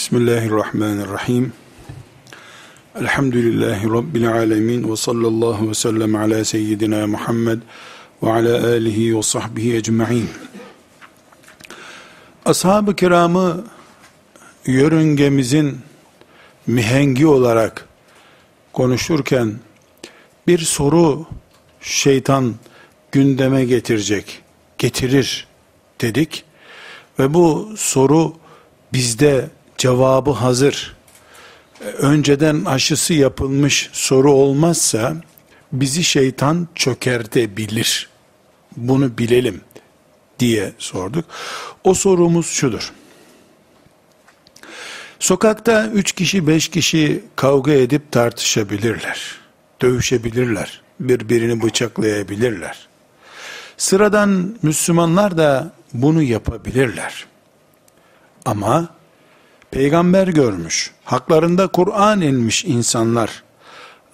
Bismillahirrahmanirrahim. Elhamdülillahi Rabbil alemin ve sallallahu ve sellem ala seyyidina Muhammed ve ala alihi ve sahbihi ecma'in. Ashab-ı kiramı yörüngemizin mihengi olarak konuşurken bir soru şeytan gündeme getirecek, getirir dedik ve bu soru bizde cevabı hazır, önceden aşısı yapılmış soru olmazsa bizi şeytan çökertebilir. Bunu bilelim diye sorduk. O sorumuz şudur. Sokakta üç kişi beş kişi kavga edip tartışabilirler. Dövüşebilirler. Birbirini bıçaklayabilirler. Sıradan Müslümanlar da bunu yapabilirler. Ama peygamber görmüş, haklarında Kur'an inmiş insanlar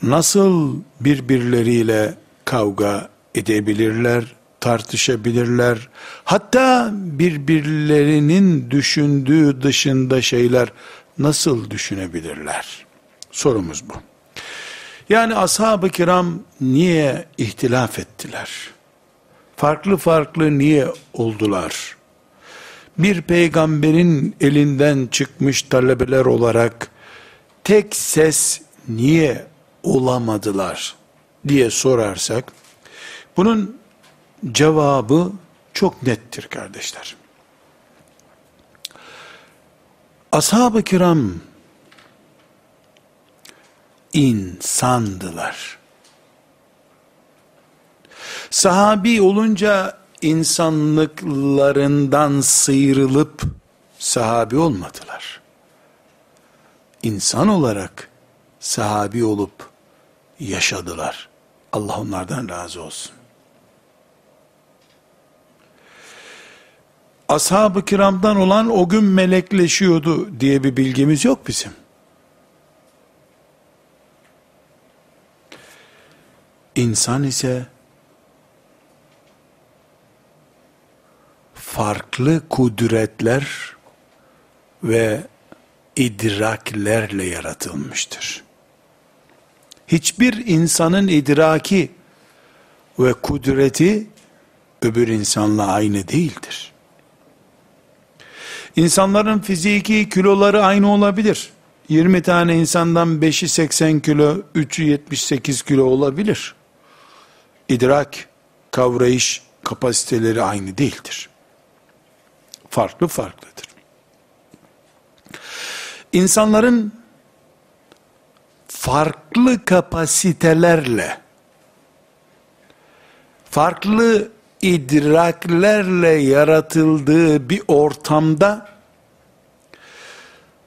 nasıl birbirleriyle kavga edebilirler, tartışabilirler. Hatta birbirlerinin düşündüğü dışında şeyler nasıl düşünebilirler? Sorumuz bu. Yani ashab-ı kiram niye ihtilaf ettiler? Farklı farklı niye oldular? Bir peygamberin elinden çıkmış talebeler olarak tek ses niye olamadılar diye sorarsak bunun cevabı çok nettir kardeşler. Ashab-ı kiram insandılar. Sahabi olunca insanlıklarından sıyrılıp sahabi olmadılar. İnsan olarak sahabi olup yaşadılar. Allah onlardan razı olsun. Ashab-ı kiramdan olan o gün melekleşiyordu diye bir bilgimiz yok bizim. İnsan ise farklı kudretler ve idraklerle yaratılmıştır. Hiçbir insanın idraki ve kudreti öbür insanla aynı değildir. İnsanların fiziki kiloları aynı olabilir. 20 tane insandan 5'i 80 kilo, 3'ü 78 kilo olabilir. İdrak, kavrayış kapasiteleri aynı değildir. Farklı farklıdır. İnsanların farklı kapasitelerle, farklı idraklerle yaratıldığı bir ortamda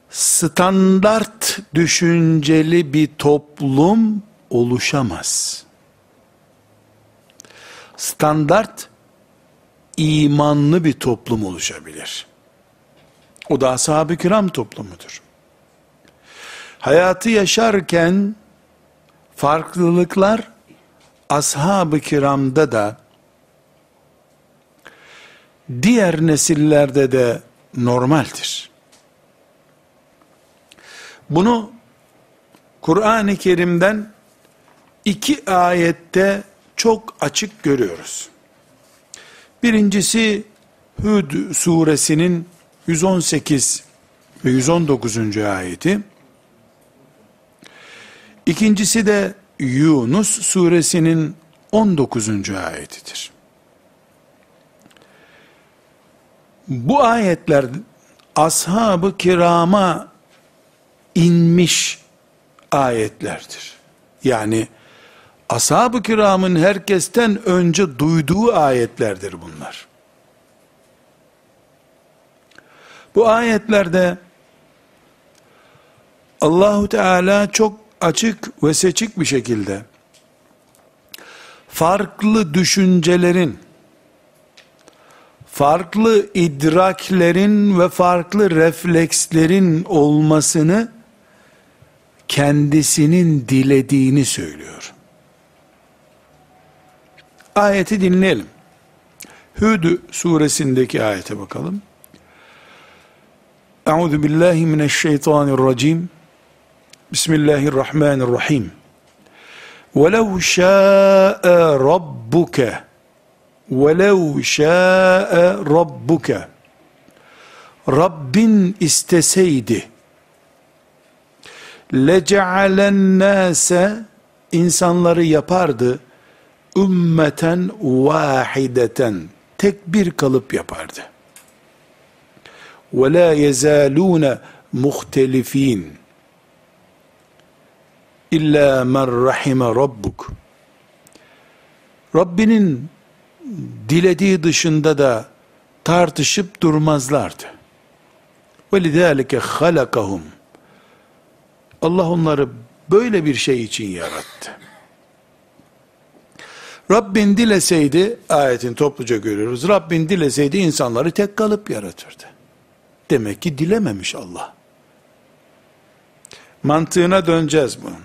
standart düşünceli bir toplum oluşamaz. Standart imanlı bir toplum oluşabilir. O da ashab-ı kiram toplumudur. Hayatı yaşarken farklılıklar ashab-ı kiramda da diğer nesillerde de normaldir. Bunu Kur'an-ı Kerim'den iki ayette çok açık görüyoruz. Birincisi Hud suresinin 118 ve 119. ayeti. İkincisi de Yunus suresinin 19. ayetidir. Bu ayetler ashab-ı kirama inmiş ayetlerdir. Yani ashab-ı kiramın herkesten önce duyduğu ayetlerdir bunlar. Bu ayetlerde Allahu Teala çok açık ve seçik bir şekilde farklı düşüncelerin farklı idraklerin ve farklı reflekslerin olmasını kendisinin dilediğini söylüyor. Ayeti dinleyelim. Hud suresindeki ayete bakalım. Euzu billahi mineşşeytanirracim. Bismillahirrahmanirrahim. وَلَوْ شَاءَ رَبُّكَ وَلَوْ شَاءَ رَبُّكَ Rabbin isteseydi leca'alen nase insanları yapardı ümmeten vahideten tek bir kalıp yapardı. Ve la yezalune muhtelifin illa men rahime rabbuk. Rabbinin dilediği dışında da tartışıp durmazlardı. Ve lidâlike halakahum. Allah onları böyle bir şey için yarattı. Rabbin dileseydi, ayetin topluca görüyoruz, Rabbin dileseydi insanları tek kalıp yaratırdı. Demek ki dilememiş Allah. Mantığına döneceğiz bunun.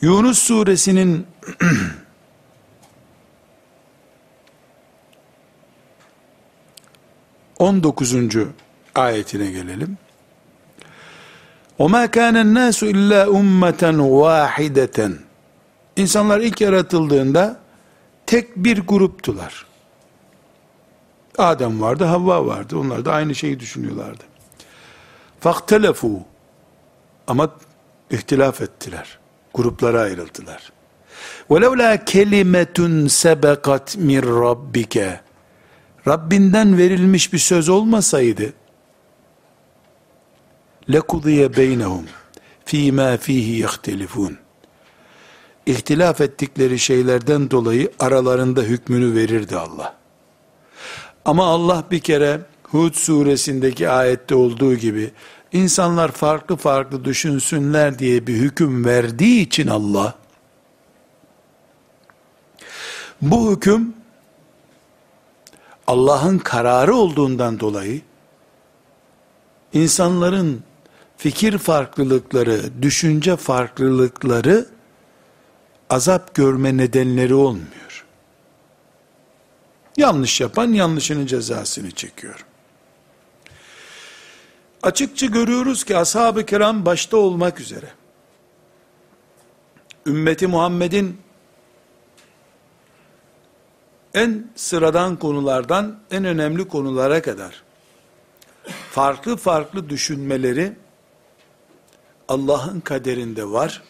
Yunus suresinin on dokuzuncu ayetine gelelim. وَمَا كَانَ النَّاسُ اِلَّا اُمَّةً وَاحِدَةً İnsanlar ilk yaratıldığında tek bir gruptular. Adem vardı, Havva vardı. Onlar da aynı şeyi düşünüyorlardı. فَاخْتَلَفُوا Ama ihtilaf ettiler. Gruplara ayrıldılar. وَلَوْلَا كَلِمَةٌ سَبَقَتْ مِنْ رَبِّكَ Rabbinden verilmiş bir söz olmasaydı, لَكُضِيَ بَيْنَهُمْ ف۪ي مَا ف۪يهِ يَخْتَلِفُونَ İhtilaf ettikleri şeylerden dolayı aralarında hükmünü verirdi Allah. Ama Allah bir kere Hud suresindeki ayette olduğu gibi insanlar farklı farklı düşünsünler diye bir hüküm verdiği için Allah bu hüküm Allah'ın kararı olduğundan dolayı insanların fikir farklılıkları, düşünce farklılıkları azap görme nedenleri olmuyor. Yanlış yapan yanlışının cezasını çekiyor. Açıkça görüyoruz ki ashab-ı kiram başta olmak üzere ümmeti Muhammed'in en sıradan konulardan en önemli konulara kadar farklı farklı düşünmeleri Allah'ın kaderinde var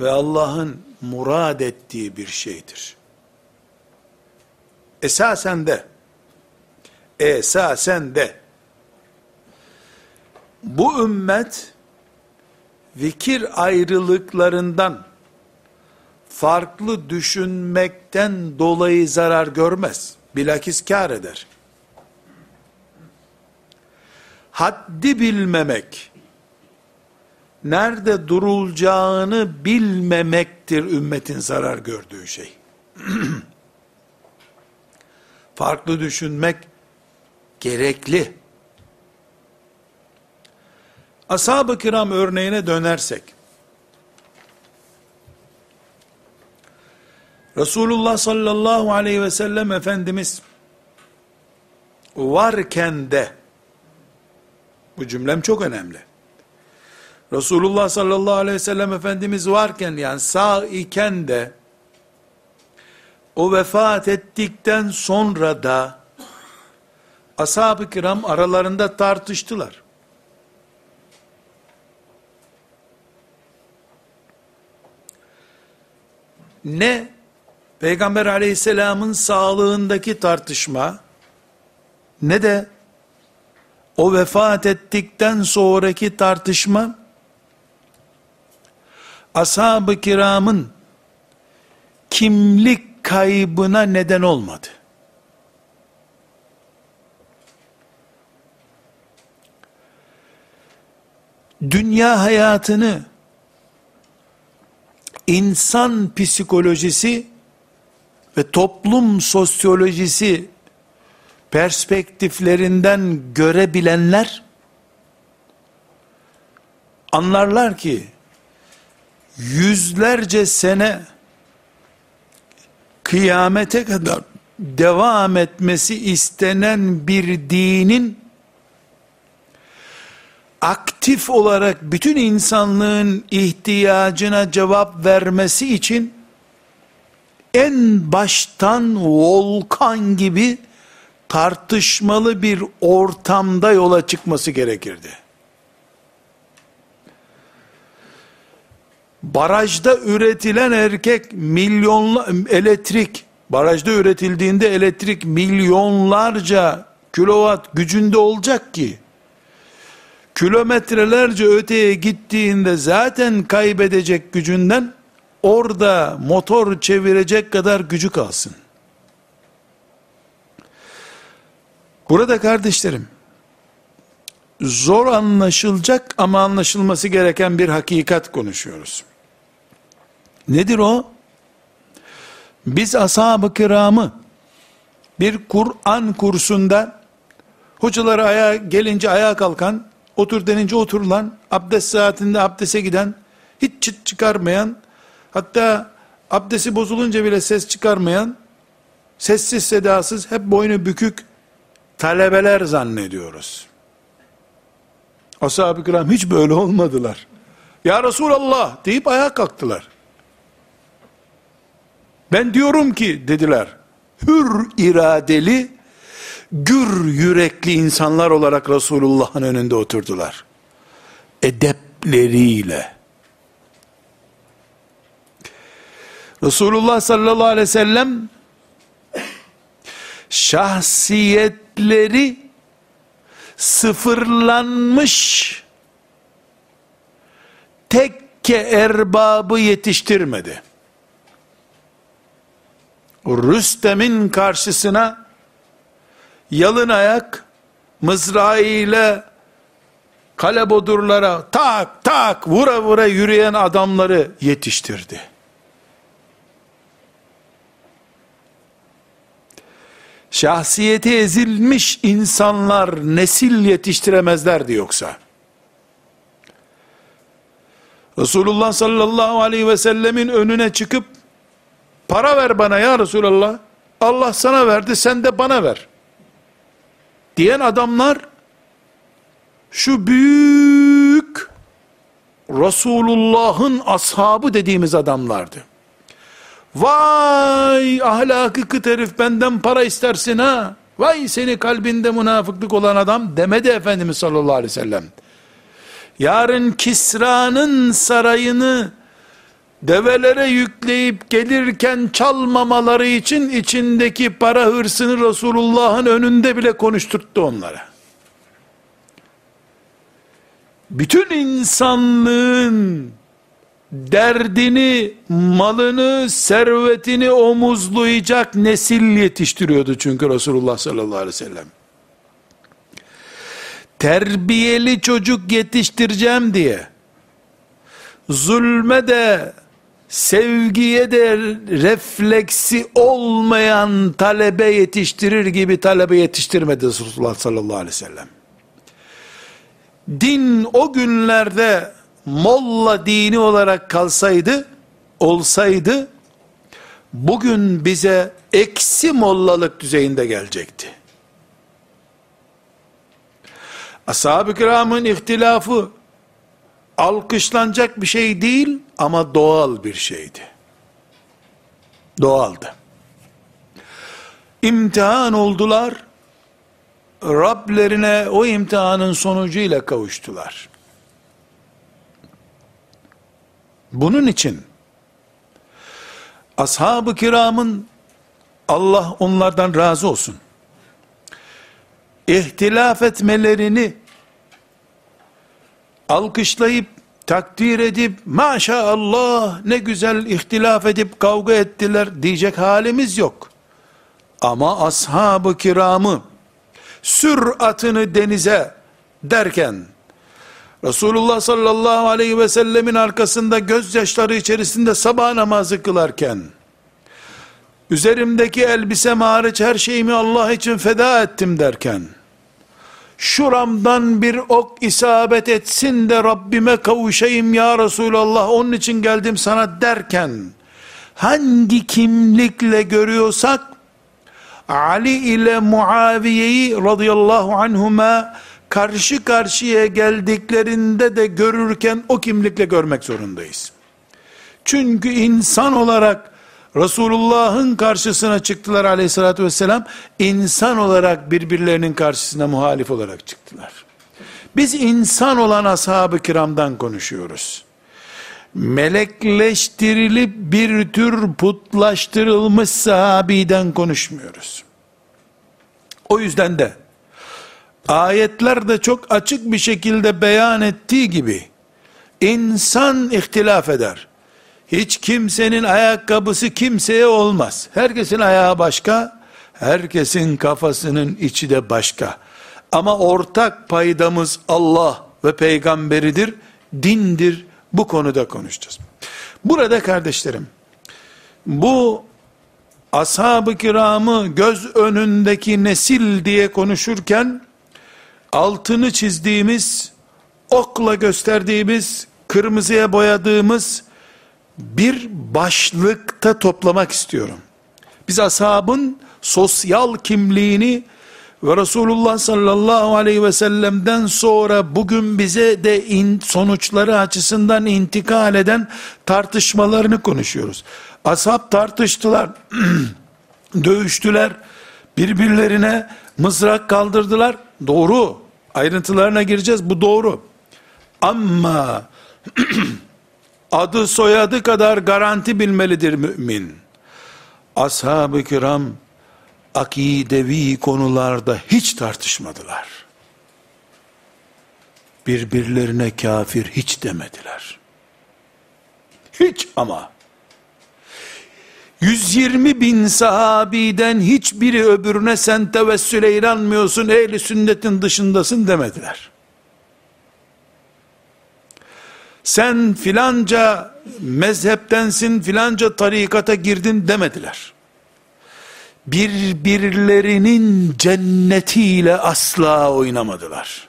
ve Allah'ın murad ettiği bir şeydir. Esasen de esasen de bu ümmet fikir ayrılıklarından farklı düşünmekten dolayı zarar görmez. Bilakis kar eder. Haddi bilmemek, nerede durulacağını bilmemektir ümmetin zarar gördüğü şey. Farklı düşünmek gerekli. Ashab-ı kiram örneğine dönersek, Resulullah sallallahu aleyhi ve sellem Efendimiz varken de bu cümlem çok önemli. Resulullah sallallahu aleyhi ve sellem Efendimiz varken yani sağ iken de o vefat ettikten sonra da ashab-ı kiram aralarında tartıştılar. Ne Peygamber aleyhisselamın sağlığındaki tartışma ne de o vefat ettikten sonraki tartışma ashab-ı kiramın kimlik kaybına neden olmadı. Dünya hayatını insan psikolojisi ve toplum sosyolojisi perspektiflerinden görebilenler anlarlar ki yüzlerce sene kıyamete kadar devam etmesi istenen bir dinin aktif olarak bütün insanlığın ihtiyacına cevap vermesi için en baştan volkan gibi tartışmalı bir ortamda yola çıkması gerekirdi. Barajda üretilen erkek milyonla elektrik barajda üretildiğinde elektrik milyonlarca kilowatt gücünde olacak ki kilometrelerce öteye gittiğinde zaten kaybedecek gücünden orada motor çevirecek kadar gücü kalsın. Burada kardeşlerim, zor anlaşılacak ama anlaşılması gereken bir hakikat konuşuyoruz. Nedir o? Biz ashab-ı kiramı bir Kur'an kursunda hocaları ayağa gelince ayağa kalkan, otur denince oturulan, abdest saatinde abdese giden, hiç çıt çıkarmayan, hatta abdesti bozulunca bile ses çıkarmayan, sessiz sedasız, hep boynu bükük talebeler zannediyoruz. Ashab-ı kiram hiç böyle olmadılar. Ya Resulallah deyip ayağa kalktılar. Ben diyorum ki dediler, hür iradeli, gür yürekli insanlar olarak Resulullah'ın önünde oturdular. Edepleriyle. Resulullah sallallahu aleyhi ve sellem şahsiyetleri sıfırlanmış tekke erbabı yetiştirmedi. Rüstem'in karşısına yalın ayak mızrağıyla kale bodurlara tak tak vura vura yürüyen adamları yetiştirdi. Şahsiyeti ezilmiş insanlar nesil yetiştiremezlerdi yoksa. Resulullah sallallahu aleyhi ve sellemin önüne çıkıp Para ver bana ya Resulallah. Allah sana verdi sen de bana ver. Diyen adamlar şu büyük Resulullah'ın ashabı dediğimiz adamlardı. Vay ahlakı kıt herif benden para istersin ha. Vay seni kalbinde münafıklık olan adam demedi Efendimiz sallallahu aleyhi ve sellem. Yarın Kisra'nın sarayını develere yükleyip gelirken çalmamaları için içindeki para hırsını Resulullah'ın önünde bile konuşturttu onlara. Bütün insanlığın derdini, malını, servetini omuzlayacak nesil yetiştiriyordu çünkü Resulullah sallallahu aleyhi ve sellem. Terbiyeli çocuk yetiştireceğim diye zulme de sevgiye de refleksi olmayan talebe yetiştirir gibi talebe yetiştirmedi Resulullah sallallahu aleyhi ve sellem. Din o günlerde molla dini olarak kalsaydı, olsaydı, bugün bize eksi mollalık düzeyinde gelecekti. Ashab-ı kiramın ihtilafı alkışlanacak bir şey değil ama doğal bir şeydi. Doğaldı. İmtihan oldular. Rablerine o imtihanın sonucuyla kavuştular. Bunun için ashab-ı kiramın Allah onlardan razı olsun. İhtilaf etmelerini alkışlayıp takdir edip maşallah ne güzel ihtilaf edip kavga ettiler diyecek halimiz yok. Ama ashab-ı kiramı sür atını denize derken Resulullah sallallahu aleyhi ve sellemin arkasında gözyaşları içerisinde sabah namazı kılarken üzerimdeki elbise hariç her şeyimi Allah için feda ettim derken şuramdan bir ok isabet etsin de Rabbime kavuşayım ya Resulallah onun için geldim sana derken hangi kimlikle görüyorsak Ali ile Muaviye'yi radıyallahu anhuma karşı karşıya geldiklerinde de görürken o kimlikle görmek zorundayız. Çünkü insan olarak Resulullah'ın karşısına çıktılar aleyhissalatü vesselam, insan olarak birbirlerinin karşısına muhalif olarak çıktılar. Biz insan olan ashab-ı kiramdan konuşuyoruz. Melekleştirilip bir tür putlaştırılmış sahabiden konuşmuyoruz. O yüzden de ayetler de çok açık bir şekilde beyan ettiği gibi insan ihtilaf eder. Hiç kimsenin ayakkabısı kimseye olmaz. Herkesin ayağı başka, herkesin kafasının içi de başka. Ama ortak paydamız Allah ve peygamberidir, dindir. Bu konuda konuşacağız. Burada kardeşlerim, bu ashab-ı kiramı göz önündeki nesil diye konuşurken, altını çizdiğimiz, okla gösterdiğimiz, kırmızıya boyadığımız bir başlıkta toplamak istiyorum. Biz ashabın sosyal kimliğini ve Resulullah sallallahu aleyhi ve sellem'den sonra bugün bize de in, sonuçları açısından intikal eden tartışmalarını konuşuyoruz. Ashab tartıştılar, dövüştüler, birbirlerine mızrak kaldırdılar. Doğru, ayrıntılarına gireceğiz, bu doğru. Ama adı soyadı kadar garanti bilmelidir mümin. Ashab-ı kiram akidevi konularda hiç tartışmadılar. Birbirlerine kafir hiç demediler. Hiç ama. 120 bin sahabiden hiçbiri öbürüne sen tevessüle inanmıyorsun, ehli sünnetin dışındasın demediler. Sen filanca mezheptensin, filanca tarikata girdin demediler birbirlerinin cennetiyle asla oynamadılar.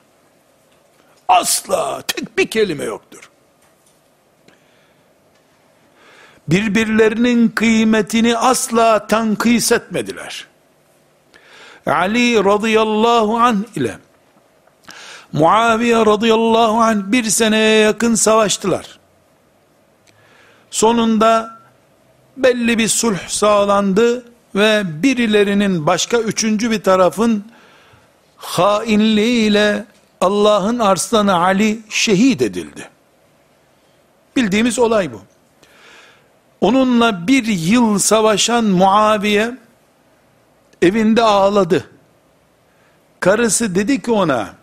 Asla tek bir kelime yoktur. Birbirlerinin kıymetini asla tankis etmediler. Ali radıyallahu anh ile Muaviye radıyallahu anh bir seneye yakın savaştılar. Sonunda belli bir sulh sağlandı ve birilerinin başka üçüncü bir tarafın hainliğiyle Allah'ın arslanı Ali şehit edildi. Bildiğimiz olay bu. Onunla bir yıl savaşan Muaviye evinde ağladı. Karısı dedi ki ona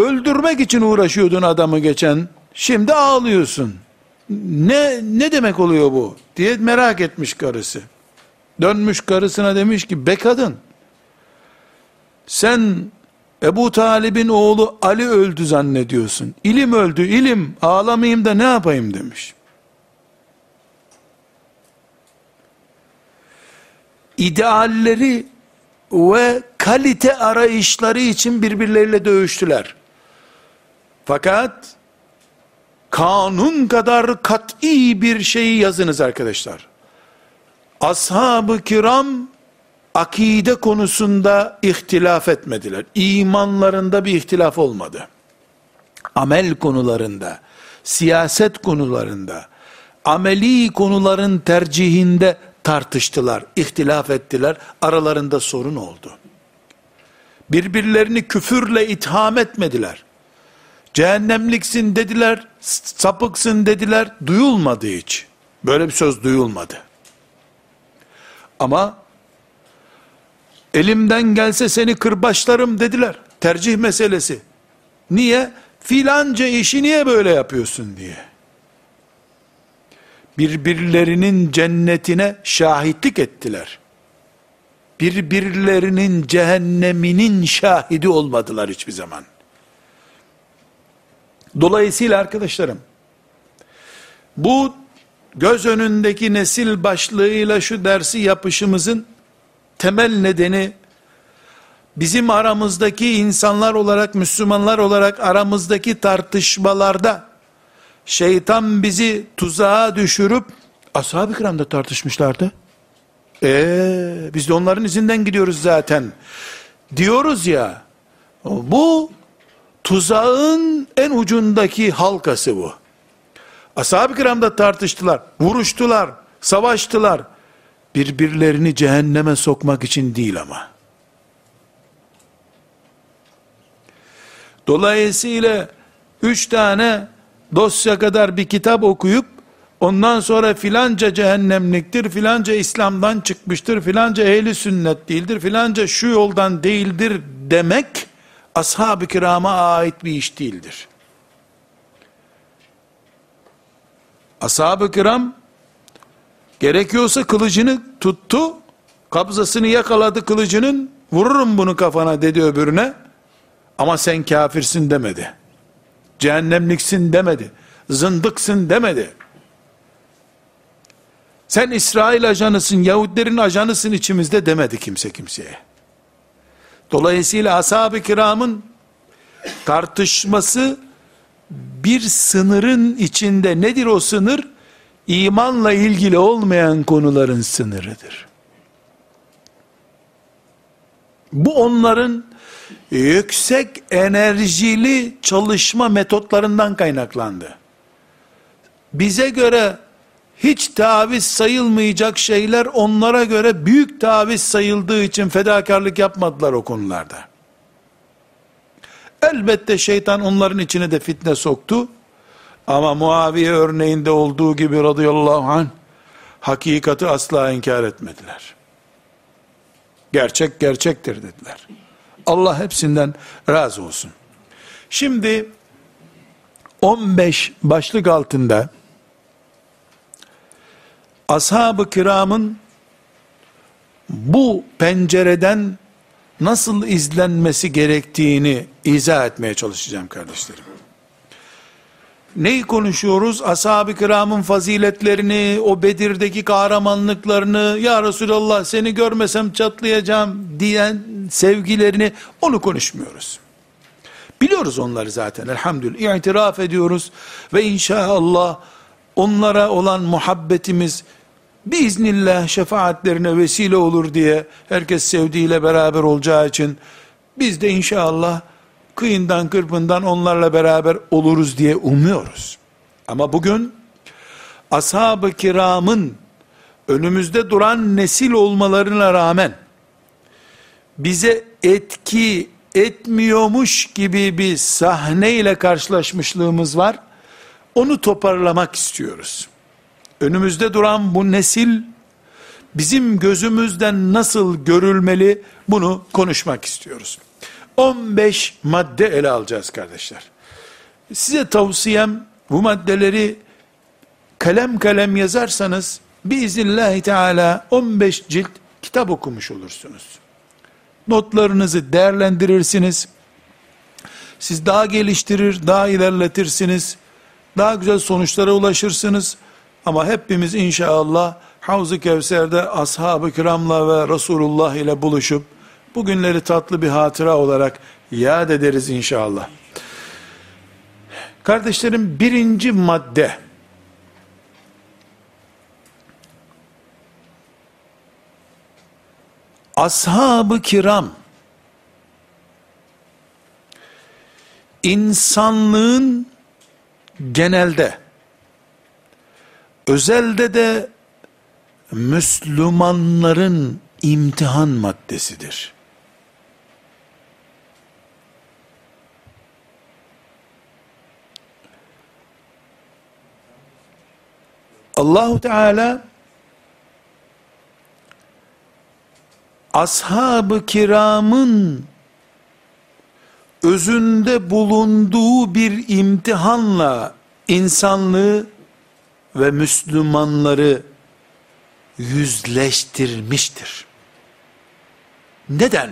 öldürmek için uğraşıyordun adamı geçen şimdi ağlıyorsun. Ne ne demek oluyor bu diye merak etmiş karısı. Dönmüş karısına demiş ki be kadın sen Ebu Talib'in oğlu Ali öldü zannediyorsun. İlim öldü ilim ağlamayayım da ne yapayım demiş. İdealleri ve kalite arayışları için birbirleriyle dövüştüler. Fakat kanun kadar kat'i bir şeyi yazınız arkadaşlar ashab-ı kiram akide konusunda ihtilaf etmediler. İmanlarında bir ihtilaf olmadı. Amel konularında, siyaset konularında, ameli konuların tercihinde tartıştılar, ihtilaf ettiler, aralarında sorun oldu. Birbirlerini küfürle itham etmediler. Cehennemliksin dediler, sapıksın dediler, duyulmadı hiç. Böyle bir söz duyulmadı. Ama elimden gelse seni kırbaçlarım dediler. Tercih meselesi. Niye? Filanca işi niye böyle yapıyorsun diye. Birbirlerinin cennetine şahitlik ettiler. Birbirlerinin cehenneminin şahidi olmadılar hiçbir zaman. Dolayısıyla arkadaşlarım, bu göz önündeki nesil başlığıyla şu dersi yapışımızın temel nedeni bizim aramızdaki insanlar olarak Müslümanlar olarak aramızdaki tartışmalarda şeytan bizi tuzağa düşürüp ashab-ı kiramda tartışmışlardı. Eee biz de onların izinden gidiyoruz zaten. Diyoruz ya Bu tuzağın en ucundaki halkası bu. Ashab-ı kiramda tartıştılar, vuruştular, savaştılar. Birbirlerini cehenneme sokmak için değil ama. Dolayısıyla üç tane dosya kadar bir kitap okuyup ondan sonra filanca cehennemliktir, filanca İslam'dan çıkmıştır, filanca ehli sünnet değildir, filanca şu yoldan değildir demek ashab-ı kirama ait bir iş değildir. Ashab-ı kiram gerekiyorsa kılıcını tuttu, kabzasını yakaladı kılıcının, vururum bunu kafana dedi öbürüne, ama sen kafirsin demedi. Cehennemliksin demedi. Zındıksın demedi. Sen İsrail ajanısın, Yahudilerin ajanısın içimizde demedi kimse kimseye. Dolayısıyla ashab-ı kiramın tartışması bir sınırın içinde nedir o sınır? İmanla ilgili olmayan konuların sınırıdır. Bu onların yüksek enerjili çalışma metotlarından kaynaklandı. Bize göre hiç taviz sayılmayacak şeyler onlara göre büyük taviz sayıldığı için fedakarlık yapmadılar o konularda. Elbette şeytan onların içine de fitne soktu. Ama Muaviye örneğinde olduğu gibi radıyallahu anh hakikati asla inkar etmediler. Gerçek gerçektir dediler. Allah hepsinden razı olsun. Şimdi 15 başlık altında ashab-ı kiramın bu pencereden nasıl izlenmesi gerektiğini izah etmeye çalışacağım kardeşlerim. Neyi konuşuyoruz? Ashab-ı kiramın faziletlerini, o Bedir'deki kahramanlıklarını, ya Resulallah seni görmesem çatlayacağım diyen sevgilerini, onu konuşmuyoruz. Biliyoruz onları zaten elhamdülillah. İtiraf ediyoruz ve inşallah onlara olan muhabbetimiz biiznillah şefaatlerine vesile olur diye herkes sevdiğiyle beraber olacağı için biz de inşallah kıyından kırpından onlarla beraber oluruz diye umuyoruz. Ama bugün ashab-ı kiramın önümüzde duran nesil olmalarına rağmen bize etki etmiyormuş gibi bir sahne ile karşılaşmışlığımız var. Onu toparlamak istiyoruz. Önümüzde duran bu nesil bizim gözümüzden nasıl görülmeli bunu konuşmak istiyoruz. 15 madde ele alacağız kardeşler. Size tavsiyem bu maddeleri kalem kalem yazarsanız biiznillahü teala 15 cilt kitap okumuş olursunuz. Notlarınızı değerlendirirsiniz. Siz daha geliştirir, daha ilerletirsiniz. Daha güzel sonuçlara ulaşırsınız. Ama hepimiz inşallah Havz-ı Kevser'de ashab-ı kiramla ve Resulullah ile buluşup bugünleri tatlı bir hatıra olarak yad ederiz inşallah. Kardeşlerim birinci madde ashab-ı kiram insanlığın genelde özelde de Müslümanların imtihan maddesidir. Allahu Teala ashab-ı kiramın özünde bulunduğu bir imtihanla insanlığı ve Müslümanları yüzleştirmiştir. Neden?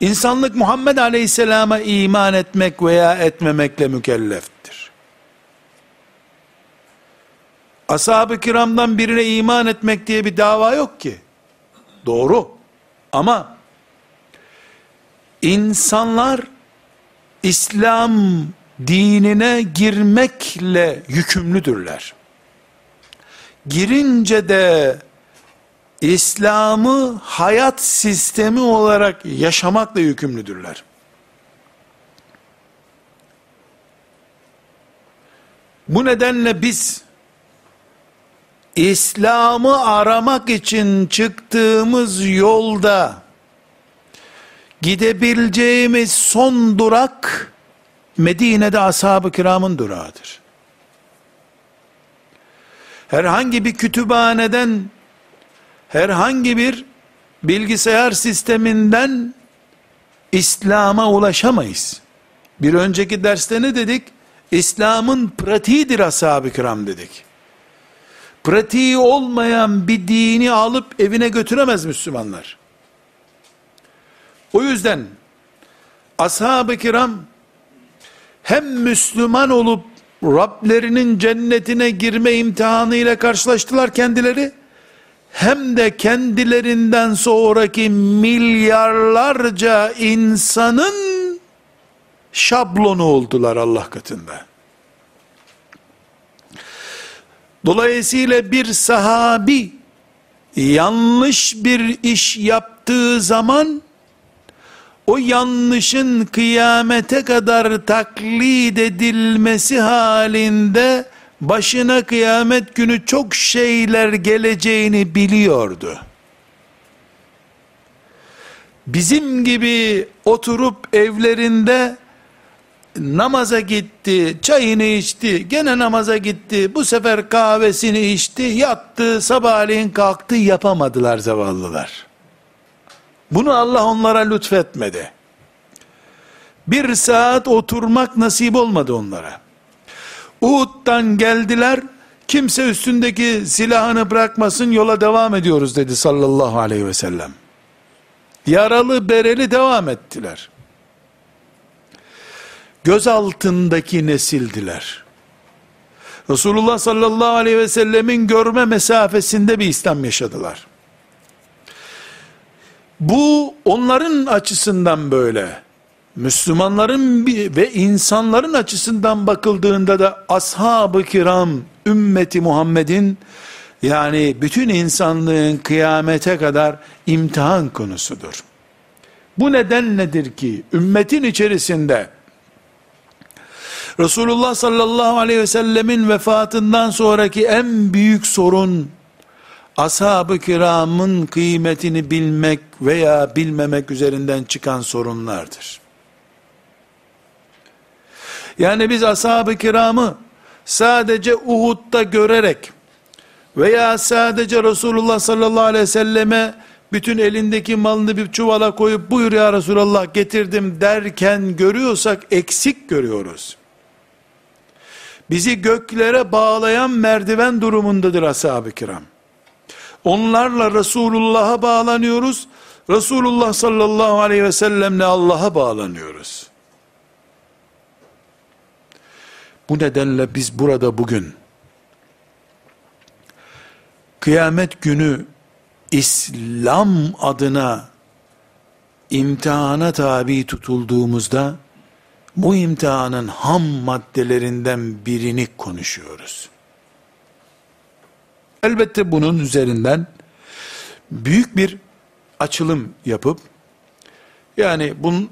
İnsanlık Muhammed Aleyhisselam'a iman etmek veya etmemekle mükelleftir. Ashab-ı kiramdan birine iman etmek diye bir dava yok ki. Doğru. Ama insanlar İslam dinine girmekle yükümlüdürler. Girince de İslam'ı hayat sistemi olarak yaşamakla yükümlüdürler. Bu nedenle biz İslam'ı aramak için çıktığımız yolda gidebileceğimiz son durak Medine'de ashab-ı kiramın durağıdır. Herhangi bir kütüphaneden herhangi bir bilgisayar sisteminden İslam'a ulaşamayız. Bir önceki derste ne dedik? İslam'ın pratiğidir ashab-ı kiram dedik. Pratiği olmayan bir dini alıp evine götüremez Müslümanlar. O yüzden ashab-ı kiram hem Müslüman olup Rablerinin cennetine girme imtihanı ile karşılaştılar kendileri, hem de kendilerinden sonraki milyarlarca insanın şablonu oldular Allah katında. Dolayısıyla bir sahabi yanlış bir iş yaptığı zaman o yanlışın kıyamete kadar taklit edilmesi halinde başına kıyamet günü çok şeyler geleceğini biliyordu. Bizim gibi oturup evlerinde namaza gitti, çayını içti, gene namaza gitti, bu sefer kahvesini içti, yattı, sabahleyin kalktı yapamadılar zavallılar. Bunu Allah onlara lütfetmedi. Bir saat oturmak nasip olmadı onlara. Uhud'dan geldiler, kimse üstündeki silahını bırakmasın yola devam ediyoruz dedi sallallahu aleyhi ve sellem. Yaralı bereli devam ettiler. Göz altındaki nesildiler. Resulullah sallallahu aleyhi ve sellemin görme mesafesinde bir İslam yaşadılar. Bu onların açısından böyle. Müslümanların ve insanların açısından bakıldığında da ashab-ı kiram ümmeti Muhammed'in yani bütün insanlığın kıyamete kadar imtihan konusudur. Bu neden nedir ki ümmetin içerisinde Resulullah sallallahu aleyhi ve sellemin vefatından sonraki en büyük sorun ashab-ı kiramın kıymetini bilmek veya bilmemek üzerinden çıkan sorunlardır. Yani biz ashab-ı kiramı sadece Uhud'da görerek veya sadece Resulullah sallallahu aleyhi ve selleme bütün elindeki malını bir çuvala koyup buyur ya Resulallah getirdim derken görüyorsak eksik görüyoruz. Bizi göklere bağlayan merdiven durumundadır ashab-ı kiram. Onlarla Resulullah'a bağlanıyoruz. Resulullah sallallahu aleyhi ve sellemle Allah'a bağlanıyoruz. Bu nedenle biz burada bugün kıyamet günü İslam adına imtihana tabi tutulduğumuzda bu imtihanın ham maddelerinden birini konuşuyoruz. Elbette bunun üzerinden büyük bir açılım yapıp yani bunun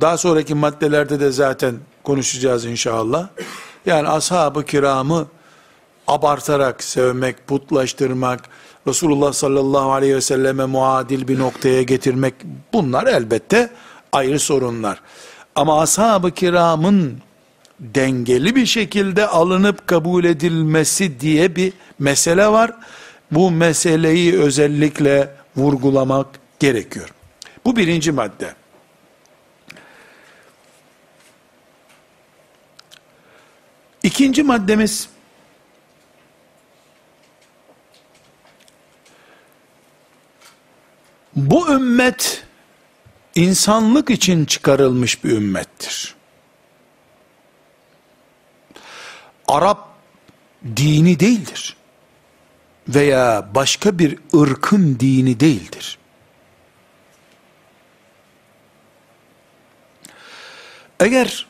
daha sonraki maddelerde de zaten konuşacağız inşallah. Yani ashab-ı kiramı abartarak sevmek, putlaştırmak, Resulullah sallallahu aleyhi ve selleme muadil bir noktaya getirmek bunlar elbette ayrı sorunlar. Ama ashab-ı kiramın dengeli bir şekilde alınıp kabul edilmesi diye bir mesele var. Bu meseleyi özellikle vurgulamak gerekiyor. Bu birinci madde. İkinci maddemiz bu ümmet insanlık için çıkarılmış bir ümmettir. Arap dini değildir. Veya başka bir ırkın dini değildir. Eğer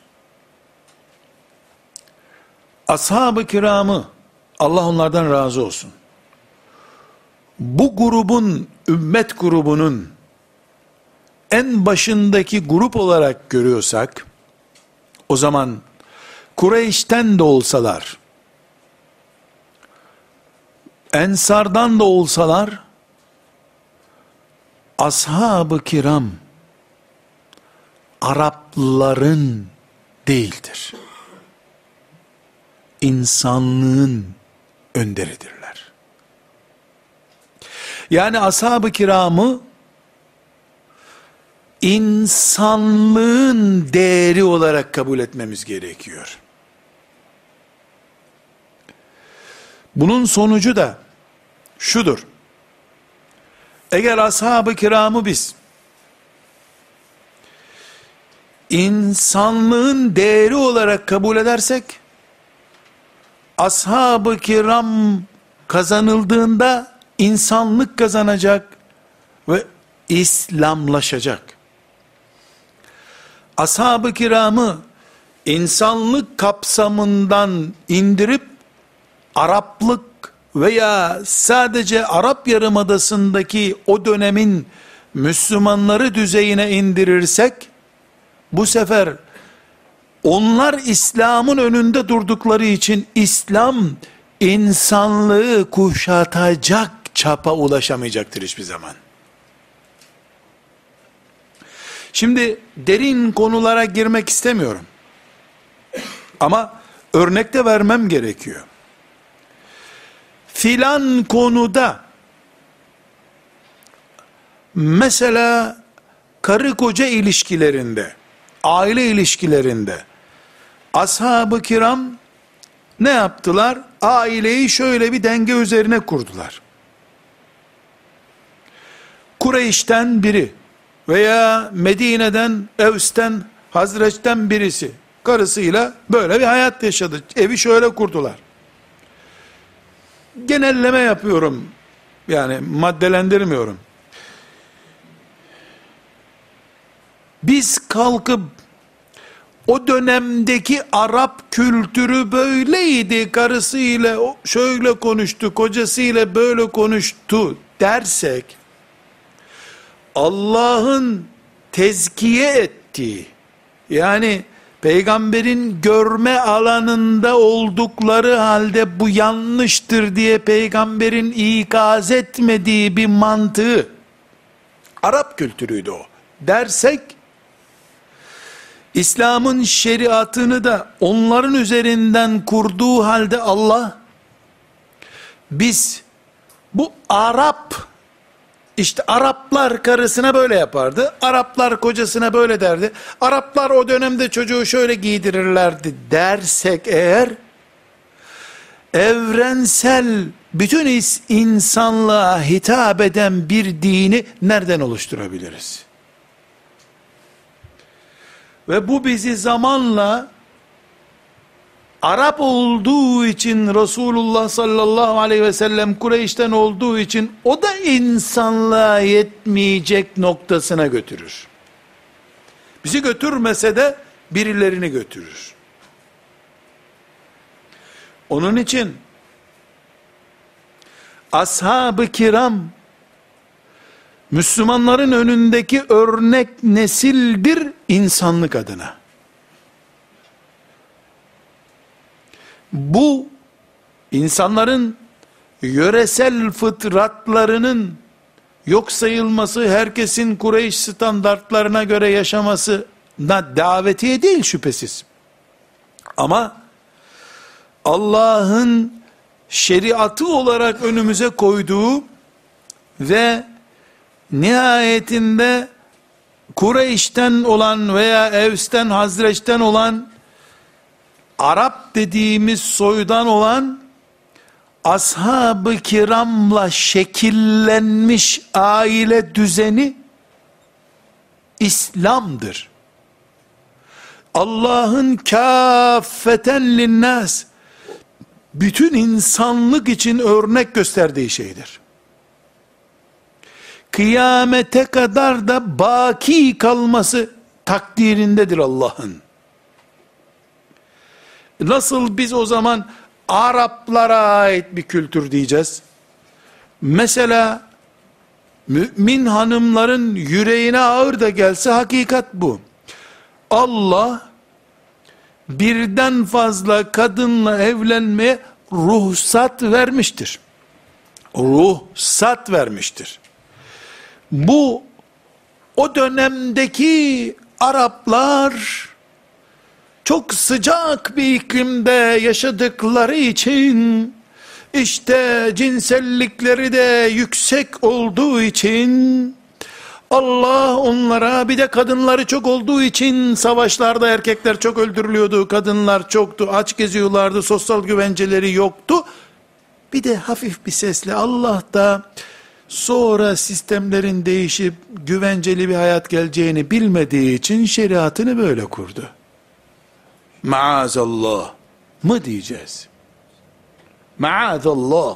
ashab-ı kiramı Allah onlardan razı olsun. bu grubun, ümmet grubunun en başındaki grup olarak görüyorsak, o zaman Kureyş'ten de olsalar, Ensardan da olsalar, ashab-ı kiram, Arapların değildir. İnsanlığın önderidirler. Yani ashab-ı kiramı insanlığın değeri olarak kabul etmemiz gerekiyor. Bunun sonucu da şudur. Eğer ashab-ı kiramı biz insanlığın değeri olarak kabul edersek ashab-ı kiram kazanıldığında insanlık kazanacak ve İslamlaşacak. Ashab-ı kiramı insanlık kapsamından indirip Araplık veya sadece Arap Yarımadası'ndaki o dönemin Müslümanları düzeyine indirirsek, bu sefer onlar İslam'ın önünde durdukları için İslam insanlığı kuşatacak çapa ulaşamayacaktır hiçbir zaman. Şimdi derin konulara girmek istemiyorum. Ama örnek de vermem gerekiyor filan konuda mesela karı koca ilişkilerinde, aile ilişkilerinde ashab-ı kiram ne yaptılar? Aileyi şöyle bir denge üzerine kurdular. Kureyş'ten biri veya Medine'den, Evs'ten, Hazreç'ten birisi karısıyla böyle bir hayat yaşadı. Evi şöyle kurdular genelleme yapıyorum. Yani maddelendirmiyorum. Biz kalkıp o dönemdeki Arap kültürü böyleydi. Karısıyla şöyle konuştu, kocasıyla böyle konuştu dersek Allah'ın tezkiye ettiği yani peygamberin görme alanında oldukları halde bu yanlıştır diye peygamberin ikaz etmediği bir mantığı. Arap kültürüydü o. Dersek İslam'ın şeriatını da onların üzerinden kurduğu halde Allah biz bu Arap işte Araplar karısına böyle yapardı. Araplar kocasına böyle derdi. Araplar o dönemde çocuğu şöyle giydirirlerdi dersek eğer evrensel bütün insanlığa hitap eden bir dini nereden oluşturabiliriz? Ve bu bizi zamanla Arap olduğu için Resulullah sallallahu aleyhi ve sellem Kureyş'ten olduğu için o da insanlığa yetmeyecek noktasına götürür. Bizi götürmese de birilerini götürür. Onun için ashab-ı kiram Müslümanların önündeki örnek nesildir insanlık adına. Bu insanların yöresel fıtratlarının yok sayılması, herkesin Kureyş standartlarına göre yaşamasına davetiye değil şüphesiz. Ama Allah'ın şeriatı olarak önümüze koyduğu ve nihayetinde Kureyş'ten olan veya Evs'ten, Hazreç'ten olan Arap dediğimiz soydan olan ashab-ı kiramla şekillenmiş aile düzeni İslam'dır. Allah'ın kâffeten linnas bütün insanlık için örnek gösterdiği şeydir. Kıyamete kadar da baki kalması takdirindedir Allah'ın. Nasıl biz o zaman Araplara ait bir kültür diyeceğiz? Mesela mümin hanımların yüreğine ağır da gelse hakikat bu. Allah birden fazla kadınla evlenmeye ruhsat vermiştir. Ruhsat vermiştir. Bu o dönemdeki Araplar çok sıcak bir iklimde yaşadıkları için işte cinsellikleri de yüksek olduğu için Allah onlara bir de kadınları çok olduğu için savaşlarda erkekler çok öldürülüyordu, kadınlar çoktu, aç geziyorlardı, sosyal güvenceleri yoktu. Bir de hafif bir sesle Allah da sonra sistemlerin değişip güvenceli bir hayat geleceğini bilmediği için şeriatını böyle kurdu. Maazallah mı diyeceğiz? Maazallah.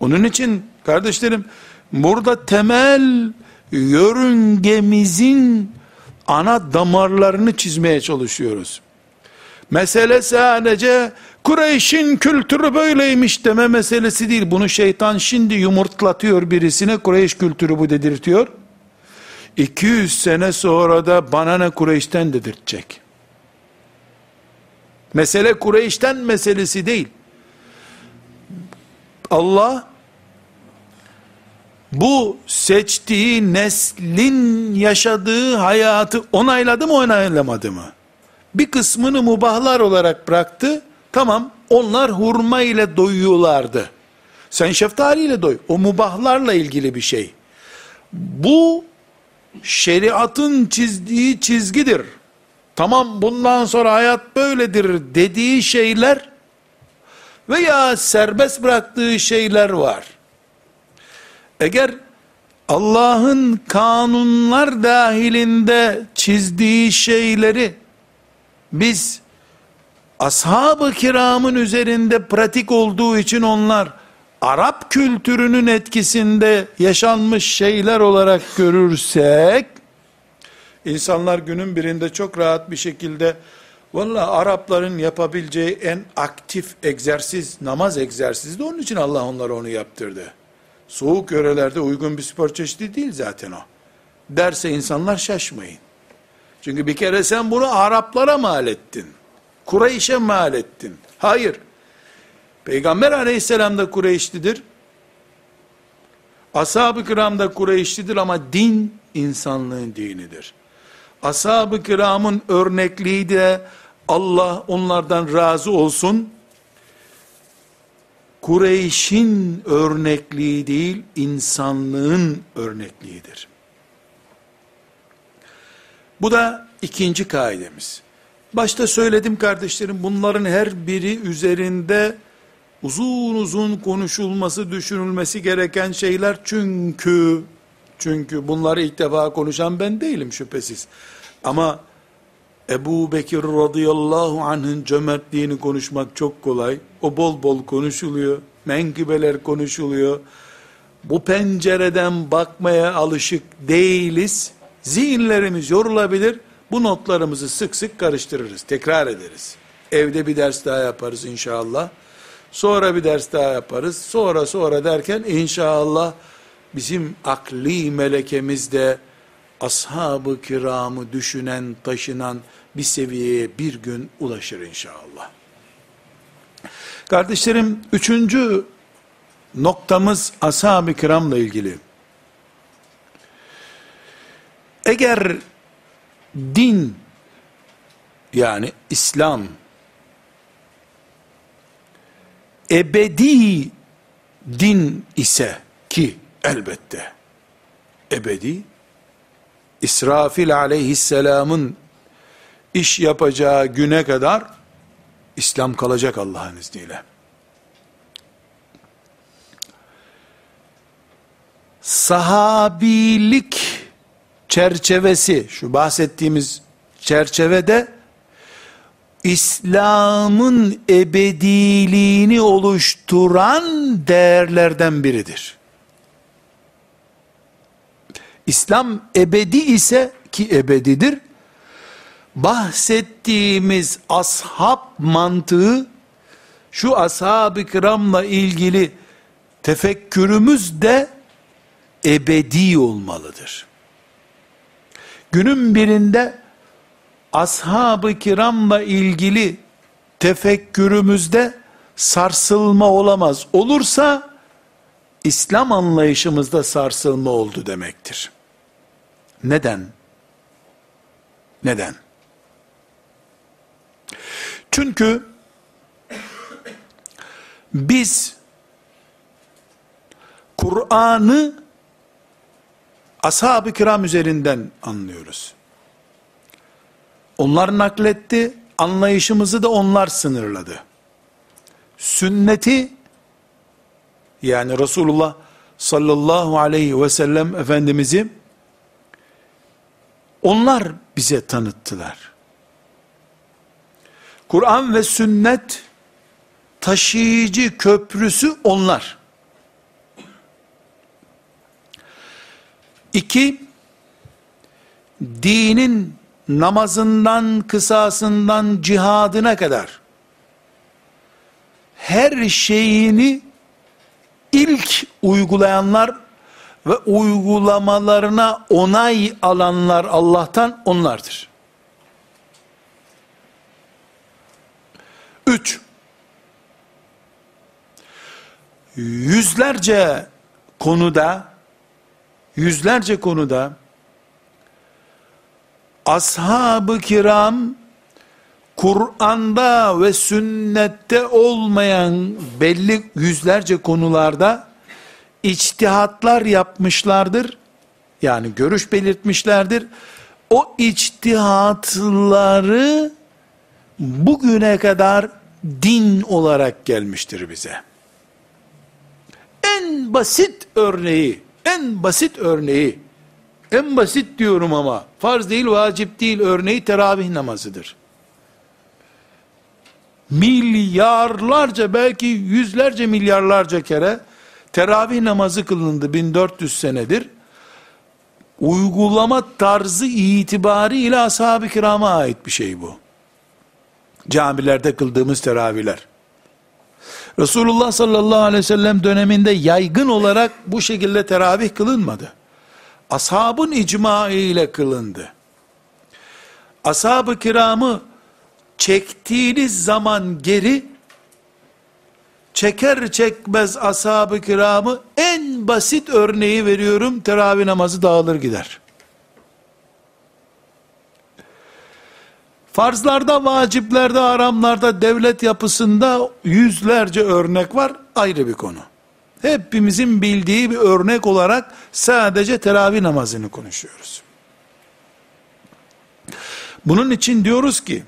Onun için kardeşlerim burada temel yörüngemizin ana damarlarını çizmeye çalışıyoruz. Mesele sadece Kureyş'in kültürü böyleymiş deme meselesi değil. Bunu şeytan şimdi yumurtlatıyor birisine Kureyş kültürü bu dedirtiyor. 200 sene sonra da bana ne Kureyş'ten dedirtecek. Mesele Kureyş'ten meselesi değil. Allah bu seçtiği neslin yaşadığı hayatı onayladı mı onaylamadı mı? Bir kısmını mubahlar olarak bıraktı. Tamam onlar hurma ile doyuyorlardı. Sen şeftaliyle doy. O mubahlarla ilgili bir şey. Bu şeriatın çizdiği çizgidir. Tamam bundan sonra hayat böyledir dediği şeyler veya serbest bıraktığı şeyler var. Eğer Allah'ın kanunlar dahilinde çizdiği şeyleri biz ashab-ı kiramın üzerinde pratik olduğu için onlar Arap kültürünün etkisinde yaşanmış şeyler olarak görürsek insanlar günün birinde çok rahat bir şekilde valla Arapların yapabileceği en aktif egzersiz namaz egzersizi de onun için Allah onlara onu yaptırdı. Soğuk yörelerde uygun bir spor çeşidi değil zaten o. Derse insanlar şaşmayın. Çünkü bir kere sen bunu Araplara mal ettin. Kureyş'e mal ettin. Hayır. Peygamber aleyhisselam da Kureyşlidir. Ashab-ı kiram da Kureyşlidir ama din insanlığın dinidir. Ashab-ı kiramın örnekliği de Allah onlardan razı olsun. Kureyş'in örnekliği değil, insanlığın örnekliğidir. Bu da ikinci kaidemiz. Başta söyledim kardeşlerim, bunların her biri üzerinde uzun uzun konuşulması, düşünülmesi gereken şeyler çünkü çünkü bunları ilk defa konuşan ben değilim şüphesiz. Ama Ebu Bekir radıyallahu anh'ın cömertliğini konuşmak çok kolay. O bol bol konuşuluyor. Menkıbeler konuşuluyor. Bu pencereden bakmaya alışık değiliz. Zihinlerimiz yorulabilir. Bu notlarımızı sık sık karıştırırız. Tekrar ederiz. Evde bir ders daha yaparız inşallah. Sonra bir ders daha yaparız. Sonra sonra derken inşallah bizim akli melekemizde ashab-ı kiramı düşünen, taşınan bir seviyeye bir gün ulaşır inşallah. Kardeşlerim, üçüncü noktamız ashab-ı kiramla ilgili. Eğer din, yani İslam, ebedi din ise ki elbette ebedi İsrafil aleyhisselamın iş yapacağı güne kadar İslam kalacak Allah'ın izniyle. Sahabilik çerçevesi, şu bahsettiğimiz çerçevede İslam'ın ebediliğini oluşturan değerlerden biridir. İslam ebedi ise ki ebedidir. Bahsettiğimiz ashab mantığı şu ashab-ı kiramla ilgili tefekkürümüz de ebedi olmalıdır. Günün birinde ashab-ı kiramla ilgili tefekkürümüzde sarsılma olamaz. Olursa İslam anlayışımızda sarsılma oldu demektir. Neden? Neden? Çünkü biz Kur'an'ı ashab-ı kiram üzerinden anlıyoruz. Onlar nakletti, anlayışımızı da onlar sınırladı. Sünneti yani Resulullah sallallahu aleyhi ve sellem Efendimiz'i onlar bize tanıttılar. Kur'an ve sünnet taşıyıcı köprüsü onlar. İki, dinin namazından, kısasından, cihadına kadar her şeyini ilk uygulayanlar ve uygulamalarına onay alanlar Allah'tan onlardır. Üç, yüzlerce konuda, yüzlerce konuda, ashab-ı kiram, Kur'an'da ve sünnette olmayan belli yüzlerce konularda içtihatlar yapmışlardır. Yani görüş belirtmişlerdir. O içtihatları bugüne kadar din olarak gelmiştir bize. En basit örneği, en basit örneği, en basit diyorum ama farz değil, vacip değil örneği teravih namazıdır. Milyarlarca belki yüzlerce milyarlarca kere teravih namazı kılındı 1400 senedir. Uygulama tarzı itibariyle ashab-ı kirama ait bir şey bu camilerde kıldığımız teravihler. Resulullah sallallahu aleyhi ve sellem döneminde yaygın olarak bu şekilde teravih kılınmadı. Ashabın icma ile kılındı. Ashab-ı kiramı çektiğiniz zaman geri, çeker çekmez ashab-ı kiramı en basit örneği veriyorum, teravih namazı dağılır gider. Farzlarda, vaciplerde, aramlarda, devlet yapısında yüzlerce örnek var. Ayrı bir konu. Hepimizin bildiği bir örnek olarak sadece teravih namazını konuşuyoruz. Bunun için diyoruz ki,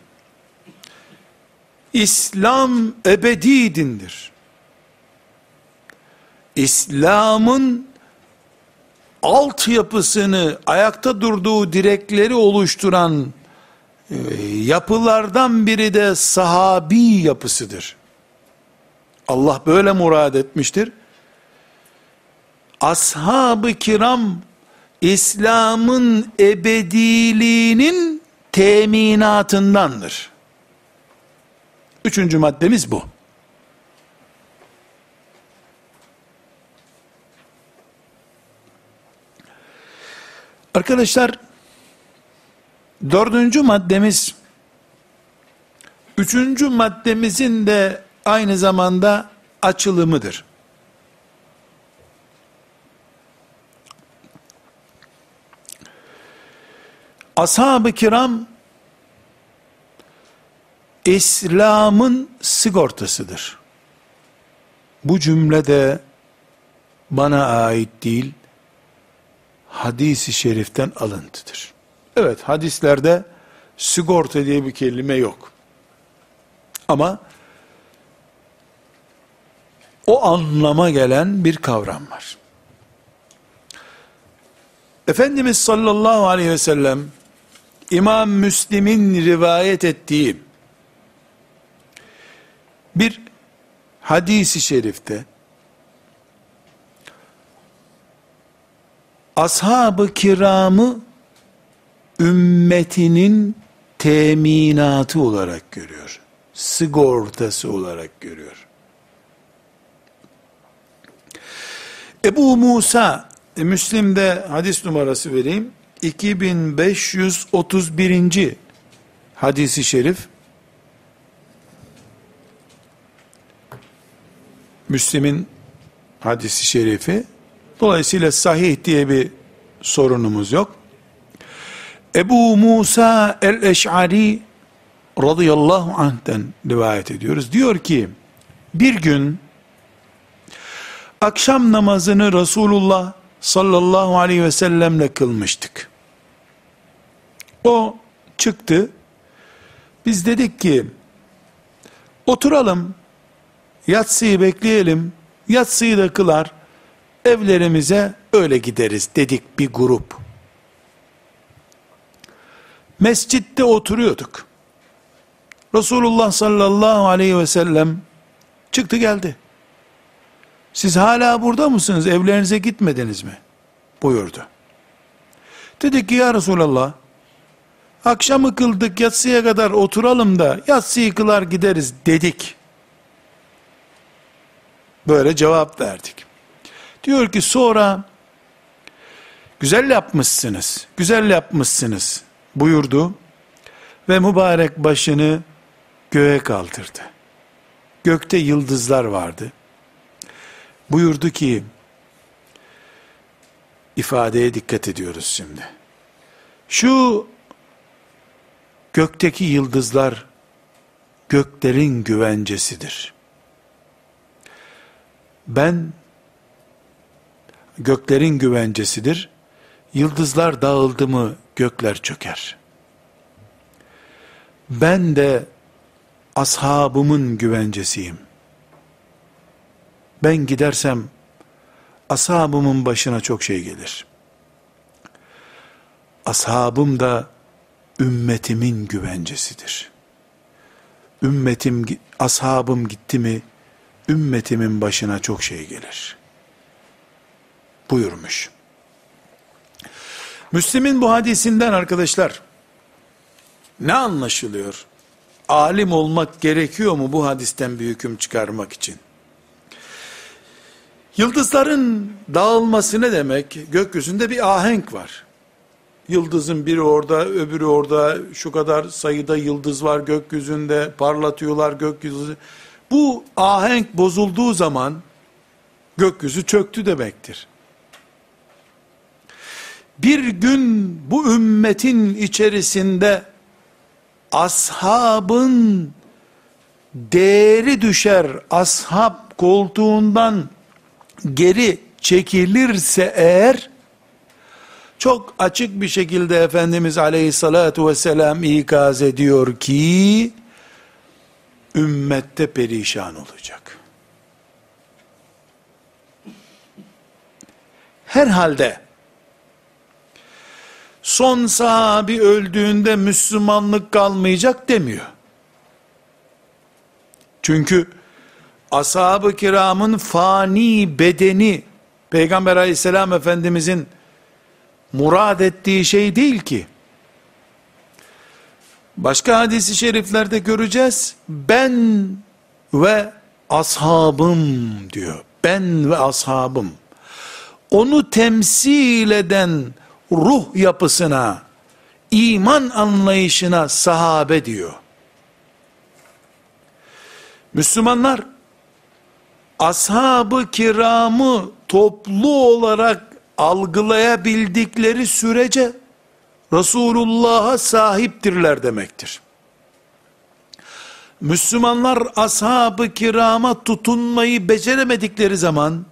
İslam ebedi dindir. İslam'ın altyapısını, ayakta durduğu direkleri oluşturan ee, yapılardan biri de sahabi yapısıdır. Allah böyle murad etmiştir. Ashab-ı kiram İslam'ın ebediliğinin teminatındandır. Üçüncü maddemiz bu. Arkadaşlar Dördüncü maddemiz, üçüncü maddemizin de aynı zamanda açılımıdır. Ashab-ı kiram, İslam'ın sigortasıdır. Bu cümlede bana ait değil, hadisi şeriften alıntıdır. Evet hadislerde sigorta diye bir kelime yok. Ama o anlama gelen bir kavram var. Efendimiz sallallahu aleyhi ve sellem İmam Müslim'in rivayet ettiği bir hadisi şerifte ashab-ı kiramı ümmetinin teminatı olarak görüyor. sigortası olarak görüyor. Ebu Musa, e, Müslim'de hadis numarası vereyim. 2531. hadisi şerif. Müslim'in hadisi şerifi. Dolayısıyla sahih diye bir sorunumuz yok. Ebu Musa el-Eş'ari radıyallahu anh'ten rivayet ediyoruz. Diyor ki, bir gün akşam namazını Resulullah sallallahu aleyhi ve sellemle kılmıştık. O çıktı. Biz dedik ki, oturalım, yatsıyı bekleyelim, yatsıyı da kılar, evlerimize öyle gideriz dedik bir grup. Mescitte oturuyorduk. Resulullah sallallahu aleyhi ve sellem çıktı geldi. Siz hala burada mısınız? Evlerinize gitmediniz mi? buyurdu. Dedik ki ya Resulallah, akşamı kıldık yatsıya kadar oturalım da yatsıyı kılar gideriz dedik. Böyle cevap verdik. Diyor ki sonra güzel yapmışsınız, güzel yapmışsınız buyurdu ve mübarek başını göğe kaldırdı. Gökte yıldızlar vardı. Buyurdu ki, ifadeye dikkat ediyoruz şimdi. Şu gökteki yıldızlar göklerin güvencesidir. Ben göklerin güvencesidir. Yıldızlar dağıldı mı gökler çöker. Ben de ashabımın güvencesiyim. Ben gidersem ashabımın başına çok şey gelir. Ashabım da ümmetimin güvencesidir. Ümmetim, ashabım gitti mi, ümmetimin başına çok şey gelir. Buyurmuş. Müslim'in bu hadisinden arkadaşlar, ne anlaşılıyor? Alim olmak gerekiyor mu bu hadisten bir hüküm çıkarmak için? Yıldızların dağılması ne demek? Gökyüzünde bir ahenk var. Yıldızın biri orada, öbürü orada, şu kadar sayıda yıldız var gökyüzünde, parlatıyorlar gökyüzü. Bu ahenk bozulduğu zaman gökyüzü çöktü demektir. Bir gün bu ümmetin içerisinde ashabın değeri düşer, ashab koltuğundan geri çekilirse eğer, çok açık bir şekilde Efendimiz aleyhissalatu vesselam ikaz ediyor ki, ümmette perişan olacak. Herhalde, son sahabi öldüğünde Müslümanlık kalmayacak demiyor. Çünkü ashab-ı kiramın fani bedeni Peygamber aleyhisselam efendimizin murad ettiği şey değil ki. Başka hadisi şeriflerde göreceğiz. Ben ve ashabım diyor. Ben ve ashabım. Onu temsil eden ruh yapısına, iman anlayışına sahabe diyor. Müslümanlar ashab-ı kiramı toplu olarak algılayabildikleri sürece Resulullah'a sahiptirler demektir. Müslümanlar ashab-ı kirama tutunmayı beceremedikleri zaman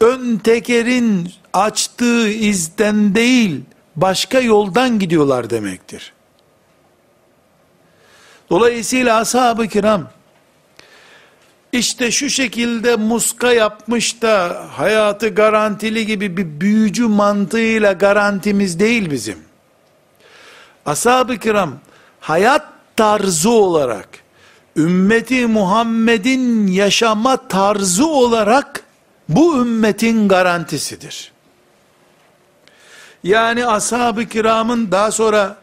ön tekerin açtığı izden değil başka yoldan gidiyorlar demektir. Dolayısıyla ashab-ı kiram işte şu şekilde muska yapmış da hayatı garantili gibi bir büyücü mantığıyla garantimiz değil bizim. Ashab-ı kiram hayat tarzı olarak ümmeti Muhammed'in yaşama tarzı olarak bu ümmetin garantisidir. Yani ashab-ı kiramın daha sonra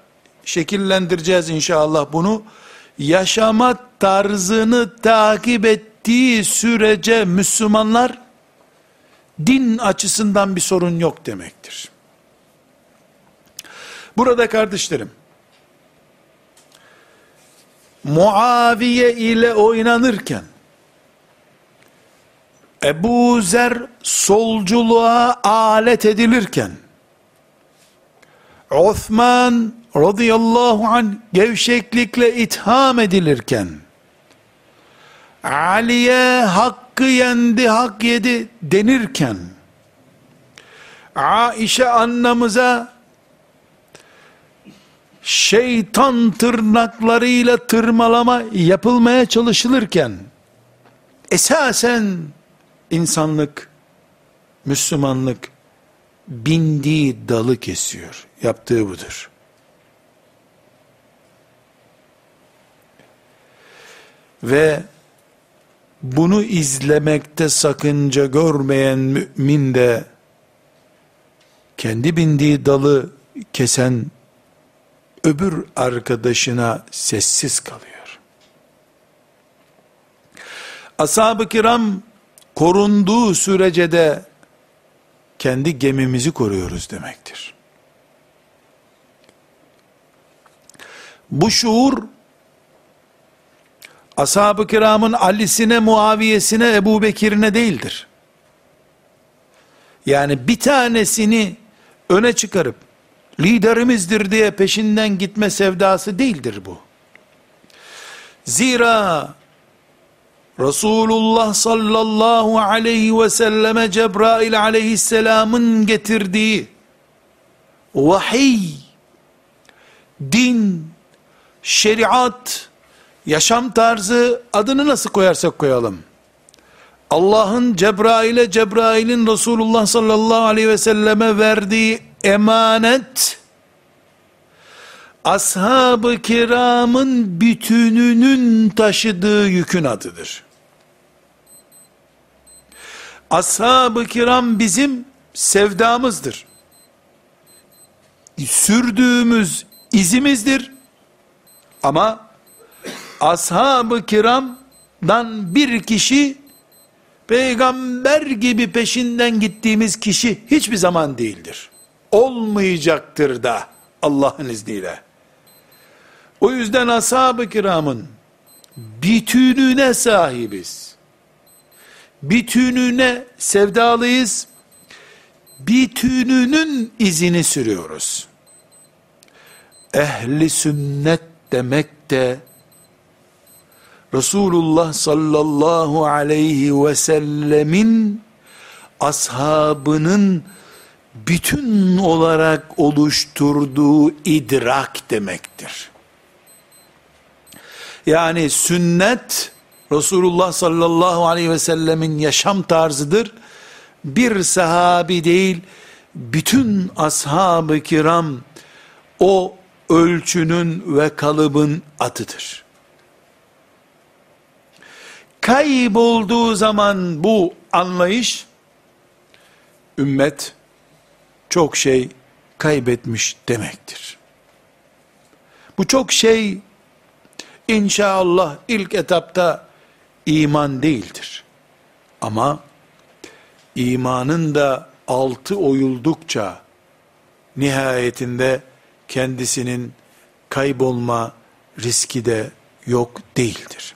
şekillendireceğiz inşallah bunu. yaşama tarzını takip ettiği sürece Müslümanlar din açısından bir sorun yok demektir. Burada kardeşlerim, Muaviye ile oynanırken, Ebu Zer solculuğa alet edilirken, Osman radıyallahu an gevşeklikle itham edilirken, Ali'ye hakkı yendi, hak yedi denirken, Aişe annemize şeytan tırnaklarıyla tırmalama yapılmaya çalışılırken, esasen insanlık, Müslümanlık bindiği dalı kesiyor. Yaptığı budur. Ve bunu izlemekte sakınca görmeyen mümin de kendi bindiği dalı kesen öbür arkadaşına sessiz kalıyor. Ashab-ı kiram korunduğu sürece de kendi gemimizi koruyoruz demektir. Bu şuur ashab-ı kiramın Ali'sine, Muaviyesine, Ebu Bekir'ine değildir. Yani bir tanesini öne çıkarıp liderimizdir diye peşinden gitme sevdası değildir bu. Zira Resulullah sallallahu aleyhi ve selleme Cebrail aleyhisselamın getirdiği vahiy, din, şeriat, yaşam tarzı adını nasıl koyarsak koyalım. Allah'ın Cebrail'e Cebrail'in Resulullah sallallahu aleyhi ve selleme verdiği emanet ashab-ı kiramın bütününün taşıdığı yükün adıdır. Ashab-ı kiram bizim sevdamızdır. Sürdüğümüz izimizdir. Ama ashab-ı kiramdan bir kişi peygamber gibi peşinden gittiğimiz kişi hiçbir zaman değildir. Olmayacaktır da Allah'ın izniyle. O yüzden ashab-ı kiramın bütününe sahibiz. Bütününe sevdalıyız. Bütününün izini sürüyoruz. Ehli sünnet demek de Resulullah sallallahu aleyhi ve sellemin ashabının bütün olarak oluşturduğu idrak demektir. Yani sünnet Resulullah sallallahu aleyhi ve sellemin yaşam tarzıdır. Bir sahabi değil, bütün ashab-ı kiram o ölçünün ve kalıbın atıdır. Kaybolduğu zaman bu anlayış, ümmet çok şey kaybetmiş demektir. Bu çok şey İnşallah ilk etapta iman değildir. Ama imanın da altı oyuldukça nihayetinde kendisinin kaybolma riski de yok değildir.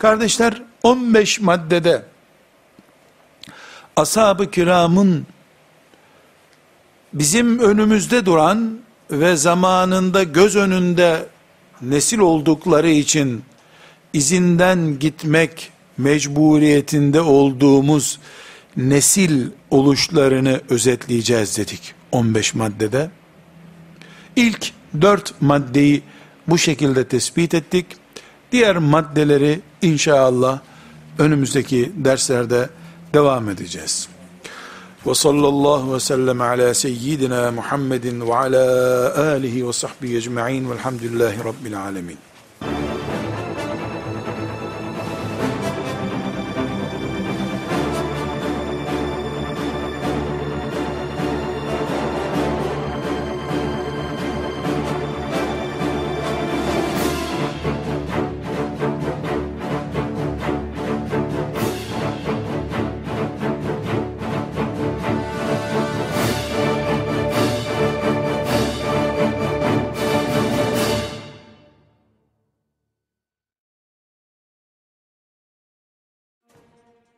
Kardeşler 15 maddede ashab-ı kiramın bizim önümüzde duran ve zamanında göz önünde nesil oldukları için izinden gitmek mecburiyetinde olduğumuz nesil oluşlarını özetleyeceğiz dedik 15 maddede. İlk 4 maddeyi bu şekilde tespit ettik. Diğer maddeleri inşallah önümüzdeki derslerde devam edeceğiz. Ve sallallahu ve sellem ala seyyidina Muhammedin ve ala alihi ve sahbihi ecma'in velhamdülillahi rabbil alemin.